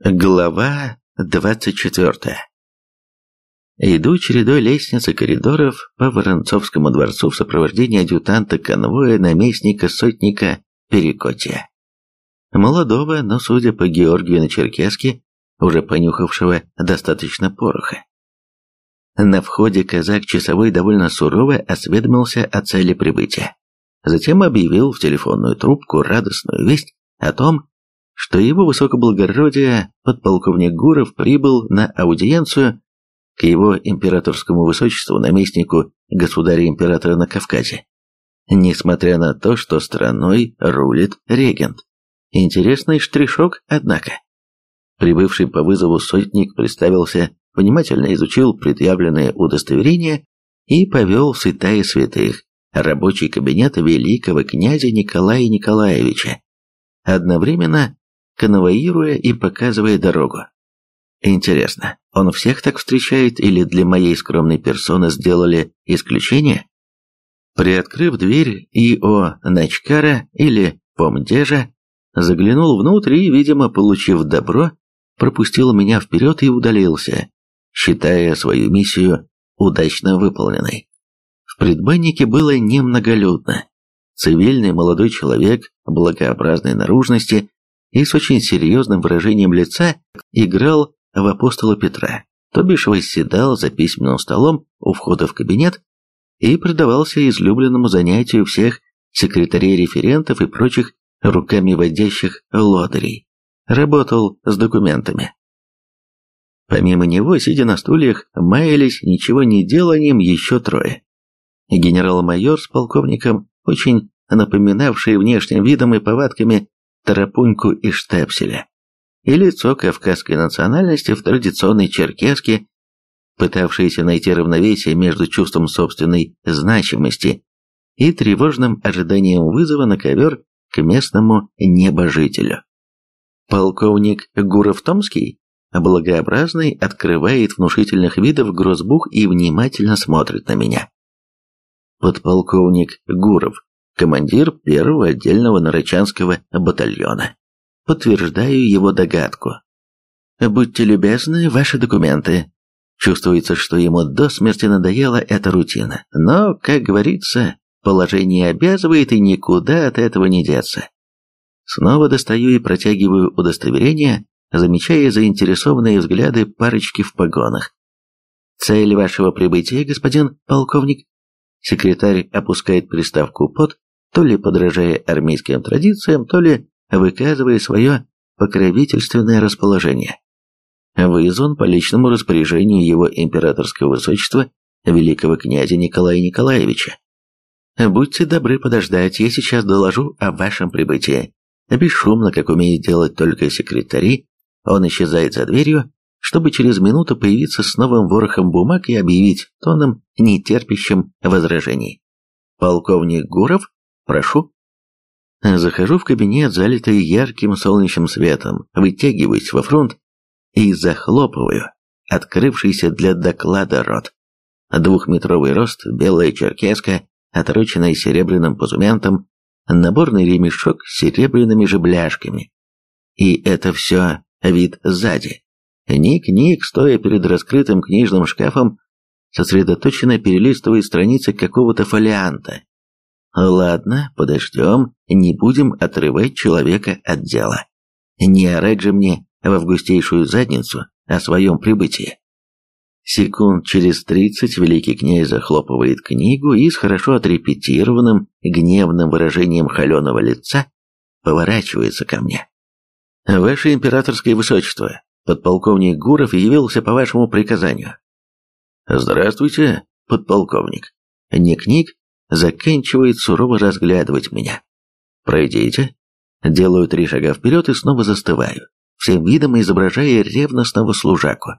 Глава 24 Иду чередой лестниц и коридоров по Воронцовскому дворцу в сопровождении адъютанта конвоя наместника сотника Перекотия. Молодого, но, судя по Георгию на Черкеске, уже понюхавшего достаточно пороха. На входе казак часовой довольно сурово осведомился о цели прибытия. Затем объявил в телефонную трубку радостную весть о том, что его высокоблагородие подполковник Гуров прибыл на аудиенцию к его императорскому высочеству наместнику государя-императора на Кавказе. Несмотря на то, что страной рулит регент. Интересный штришок, однако. Прибывший по вызову сотник представился, внимательно изучил предъявленное удостоверение и повел в святая святых, рабочий кабинет великого князя Николая Николаевича, одновременно конвоируя и показывая дорогу. Интересно, он всех так встречает или для моей скромной персоны сделали исключение? Приоткрыв дверь И.О. Начкара или Помдежа, заглянул внутрь и, видимо, получив добро, пропустил меня вперед и удалился, считая свою миссию удачно выполненной. В предбаннике было немноголюдно. Цивильный молодой человек благообразной наружности и с очень серьезным выражением лица играл в апостола Петра, то бишь восседал за письменным столом у входа в кабинет и предавался излюбленному занятию всех секретарей-референтов и прочих руками водящих лодырей. Работал с документами. Помимо него, сидя на стульях, маялись ничего не деланием еще трое. Генерал-майор с полковником, очень напоминавшие внешним видом и повадками Тарапуньку и Штепселя, и лицо кавказской национальности в традиционной черкеске, пытавшееся найти равновесие между чувством собственной значимости и тревожным ожиданием вызова на ковер к местному небожителю. Полковник Гуров-Томский, благообразный, открывает внушительных видов грозбух и внимательно смотрит на меня. Подполковник Гуров командир первого отдельного нарочанского батальона. Подтверждаю его догадку. Будьте любезны, ваши документы. Чувствуется, что ему до смерти надоела эта рутина, но, как говорится, положение обязывает и никуда от этого не деться. Снова достаю и протягиваю удостоверение, замечая заинтересованные взгляды парочки в погонах. «Цель вашего прибытия, господин полковник?» Секретарь опускает приставку «под», то ли подражая армейским традициям, то ли выказывая свое покровительственное расположение. Вызван по личному распоряжению его императорского высочества великого князя Николая Николаевича. Будьте добры подождать, я сейчас доложу о вашем прибытии. Бесшумно, как умеют делать только секретари, он исчезает за дверью, чтобы через минуту появиться с новым ворохом бумаг и объявить тоном, нетерпящим возражений. Полковник Гуров Прошу. Захожу в кабинет, залитый ярким солнечным светом, вытягиваюсь во фронт и захлопываю открывшийся для доклада рот. Двухметровый рост, белая черкеска, отороченная серебряным позументом, наборный ремешок с серебряными же бляшками. И это все вид сзади. Ник-Ник, стоя перед раскрытым книжным шкафом, сосредоточенно перелистывает страницы какого-то фолианта, Ладно, подождем, не будем отрывать человека от дела. Не орать же мне в августейшую задницу о своем прибытии. Секунд через тридцать великий князь захлопывает книгу и с хорошо отрепетированным гневным выражением холеного лица поворачивается ко мне. «Ваше императорское высочество, подполковник Гуров явился по вашему приказанию». «Здравствуйте, подполковник». Не книг, заканчивает сурово разглядывать меня. «Пройдите». Делаю три шага вперед и снова застываю, всем видом изображая ревностного служаку.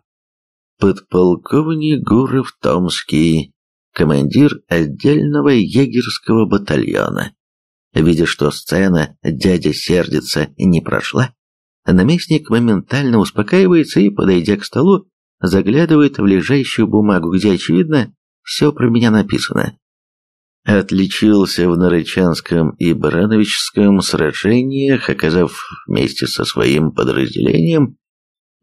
Подполковник Гуров Томский, командир отдельного егерского батальона. Видя, что сцена «Дядя сердится» не прошла, наместник моментально успокаивается и, подойдя к столу, заглядывает в лежащую бумагу, где, очевидно, все про меня написано отличился в Нарычанском и Барановичском сражениях, оказав вместе со своим подразделением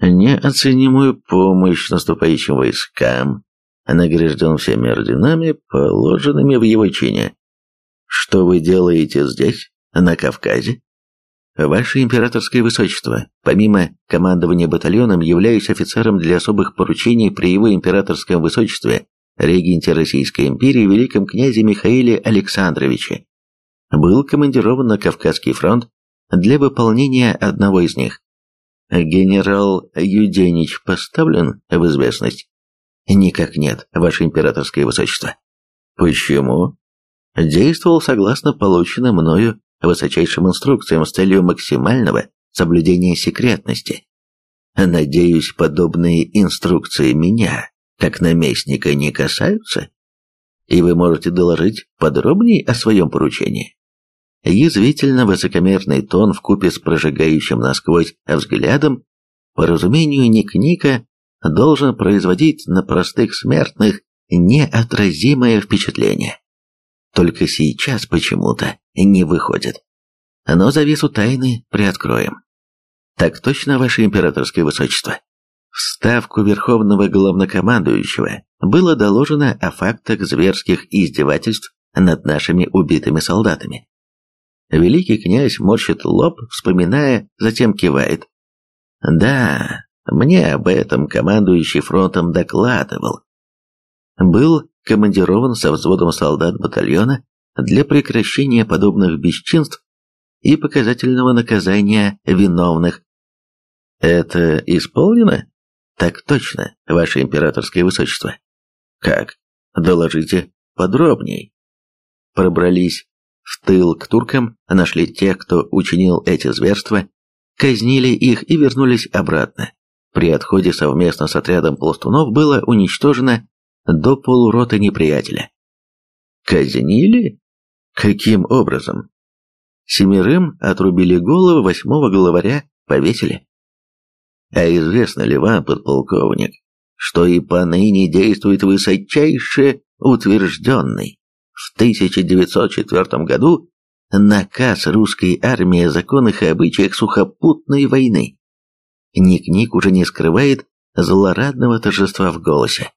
неоценимую помощь наступающим войскам, награжден всеми орденами, положенными в его чине. Что вы делаете здесь, на Кавказе? Ваше императорское высочество, помимо командования батальоном, являюсь офицером для особых поручений при его императорском высочестве, регенте Российской империи, великом князе Михаиле Александровиче. Был командирован на Кавказский фронт для выполнения одного из них. Генерал Юденич поставлен в известность? Никак нет, ваше императорское высочество. Почему? Действовал согласно полученным мною высочайшим инструкциям с целью максимального соблюдения секретности. Надеюсь, подобные инструкции меня, как наместника, не касаются? И вы можете доложить подробнее о своем поручении. Язвительно высокомерный тон в купе с прожигающим насквозь взглядом, по разумению Ник-Ника, должен производить на простых смертных неотразимое впечатление. Только сейчас почему-то не выходит. Но завесу тайны приоткроем. Так точно, ваше императорское высочество. В ставку верховного главнокомандующего было доложено о фактах зверских издевательств над нашими убитыми солдатами. Великий князь морщит лоб, вспоминая, затем кивает. Да, мне об этом командующий фронтом докладывал. Был командирован со взводом солдат батальона для прекращения подобных бесчинств и показательного наказания виновных. Это исполнено? Так точно, ваше императорское высочество. Как? Доложите подробней. Пробрались в тыл к туркам, нашли тех, кто учинил эти зверства, казнили их и вернулись обратно. При отходе совместно с отрядом пластунов было уничтожено до полурота неприятеля. Казнили? Каким образом? Семерым отрубили головы, восьмого главаря повесили. А известно ли вам, подполковник, что и поныне действует высочайше утвержденный в 1904 году наказ русской армии о законах и обычаях сухопутной войны. Ник-Ник уже не скрывает злорадного торжества в голосе.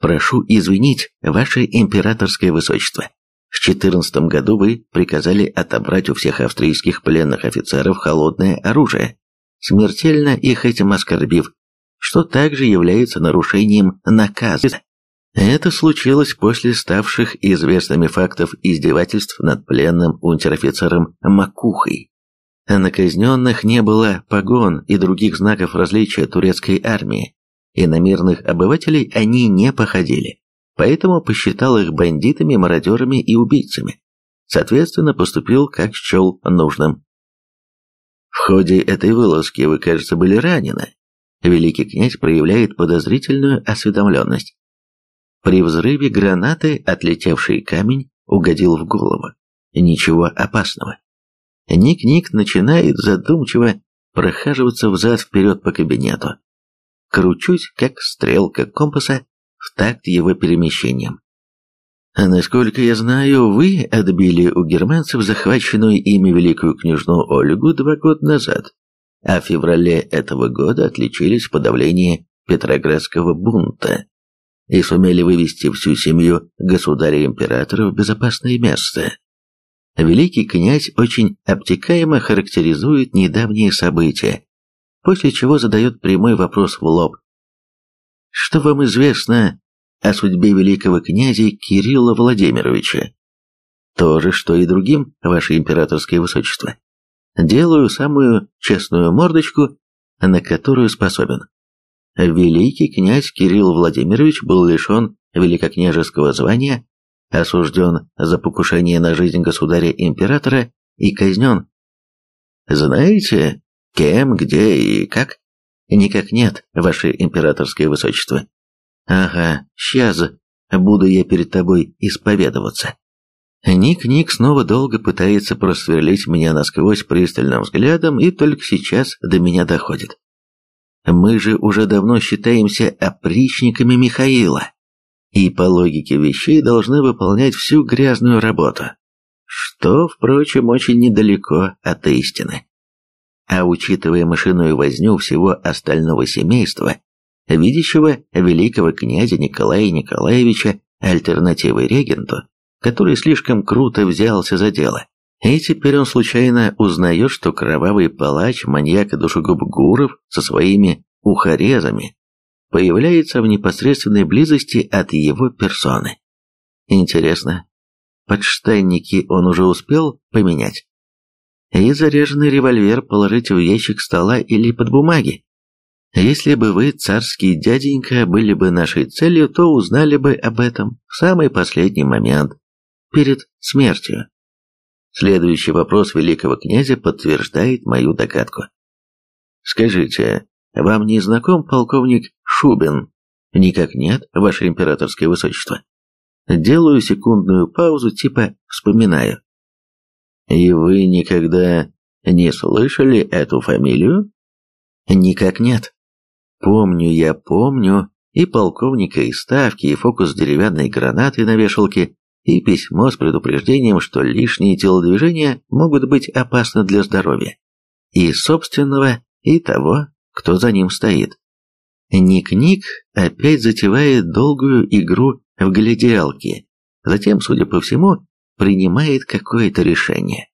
«Прошу извинить, ваше императорское высочество. В 14 году вы приказали отобрать у всех австрийских пленных офицеров холодное оружие, смертельно их этим оскорбив, что также является нарушением наказа. Это случилось после ставших известными фактов издевательств над пленным унтер-офицером Макухой. На казненных не было погон и других знаков различия турецкой армии, и на мирных обывателей они не походили, поэтому посчитал их бандитами, мародерами и убийцами. Соответственно, поступил, как счел нужным. В ходе этой вылазки вы, кажется, были ранены. Великий князь проявляет подозрительную осведомленность. При взрыве гранаты отлетевший камень угодил в голову. Ничего опасного. Ник-Ник начинает задумчиво прохаживаться взад-вперед по кабинету. Кручусь, как стрелка компаса, в такт его перемещением. Насколько я знаю, вы отбили у германцев захваченную ими великую княжну Ольгу два года назад, а в феврале этого года отличились в подавлении Петроградского бунта и сумели вывести всю семью государя-императора в безопасное место. Великий князь очень обтекаемо характеризует недавние события, после чего задает прямой вопрос в лоб. Что вам известно о судьбе великого князя Кирилла Владимировича? То же, что и другим, ваше императорское высочество. Делаю самую честную мордочку, на которую способен. Великий князь Кирилл Владимирович был лишен великокняжеского звания, осужден за покушение на жизнь государя-императора и казнен. Знаете, кем, где и как? Никак нет, ваше императорское высочество. Ага, сейчас буду я перед тобой исповедоваться. Ник-Ник снова долго пытается просверлить меня насквозь пристальным взглядом, и только сейчас до меня доходит. Мы же уже давно считаемся опричниками Михаила, и по логике вещей должны выполнять всю грязную работу, что, впрочем, очень недалеко от истины. а учитывая мышиную возню всего остального семейства, видящего великого князя Николая Николаевича альтернативой регенту, который слишком круто взялся за дело. И теперь он случайно узнает, что кровавый палач, маньяк и душегуб Гуров со своими ухорезами появляется в непосредственной близости от его персоны. Интересно, подштанники он уже успел поменять? И заряженный револьвер положить в ящик стола или под бумаги? Если бы вы, царский дяденька, были бы нашей целью, то узнали бы об этом в самый последний момент, перед смертью. Следующий вопрос великого князя подтверждает мою догадку. Скажите, вам не знаком полковник Шубин? Никак нет, ваше императорское высочество. Делаю секундную паузу, типа вспоминаю. И вы никогда не слышали эту фамилию? Никак нет. Помню я, помню, и полковника из ставки, и фокус деревянной гранаты на вешалке, и письмо с предупреждением, что лишние телодвижения могут быть опасны для здоровья. И собственного, и того, кто за ним стоит. Ник-Ник опять затевает долгую игру в гляделки, затем, судя по всему, принимает какое-то решение.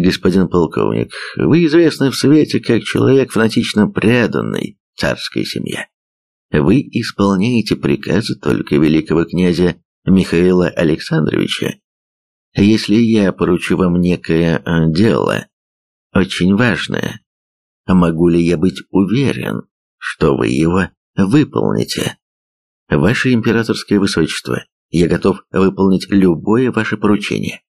Господин полковник, вы известны в свете как человек фанатично преданный царской семье. Вы исполняете приказы только великого князя Михаила Александровича. Если я поручу вам некое э, дело, очень важное, могу ли я быть уверен, что вы его выполните? Ваше императорское высочество, я готов выполнить любое ваше поручение.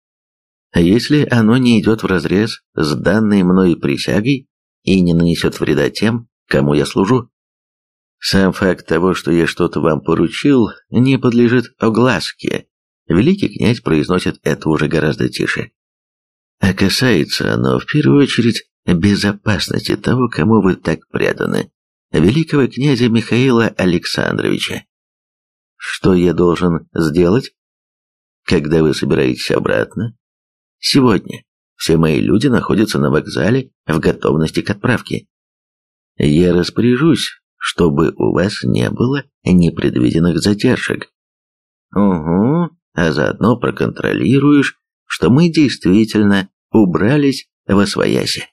А если оно не идет вразрез с данной мной присягой и не нанесет вреда тем, кому я служу. Сам факт того, что я что-то вам поручил, не подлежит огласке. Великий князь произносит это уже гораздо тише. А касается оно в первую очередь безопасности того, кому вы так преданы, великого князя Михаила Александровича. Что я должен сделать? Когда вы собираетесь обратно, Сегодня все мои люди находятся на вокзале в готовности к отправке. Я распоряжусь, чтобы у вас не было непредвиденных задержек. Угу, а заодно проконтролируешь, что мы действительно убрались во свояси.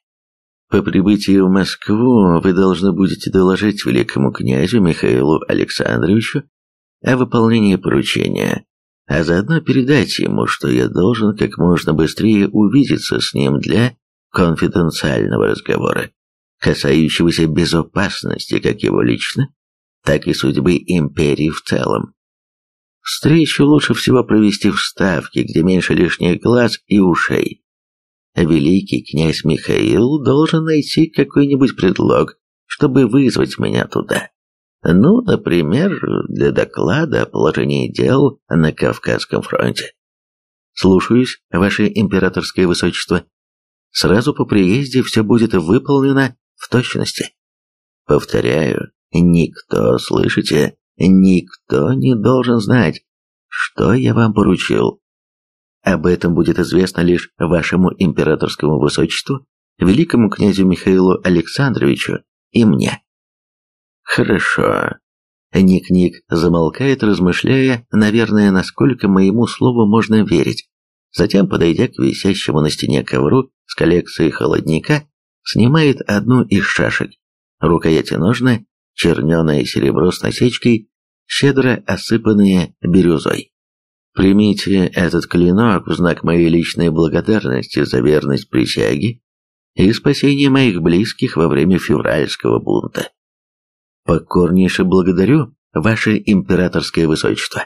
По прибытии в Москву вы должны будете доложить великому князю Михаилу Александровичу о выполнении поручения а заодно передать ему, что я должен как можно быстрее увидеться с ним для конфиденциального разговора, касающегося безопасности как его лично, так и судьбы империи в целом. Встречу лучше всего провести в Ставке, где меньше лишних глаз и ушей. Великий князь Михаил должен найти какой-нибудь предлог, чтобы вызвать меня туда. Ну, например, для доклада о положении дел на Кавказском фронте. Слушаюсь, ваше императорское высочество. Сразу по приезде все будет выполнено в точности. Повторяю, никто, слышите, никто не должен знать, что я вам поручил. Об этом будет известно лишь вашему императорскому высочеству, великому князю Михаилу Александровичу и мне. Хорошо. Ник-Ник замолкает, размышляя, наверное, насколько моему слову можно верить. Затем, подойдя к висящему на стене ковру с коллекцией холодника, снимает одну из шашек. Рукояти ножны, черненое серебро с насечкой, щедро осыпанные бирюзой. Примите этот клинок в знак моей личной благодарности за верность присяге и спасение моих близких во время февральского бунта. Покорнейше благодарю, ваше императорское высочество.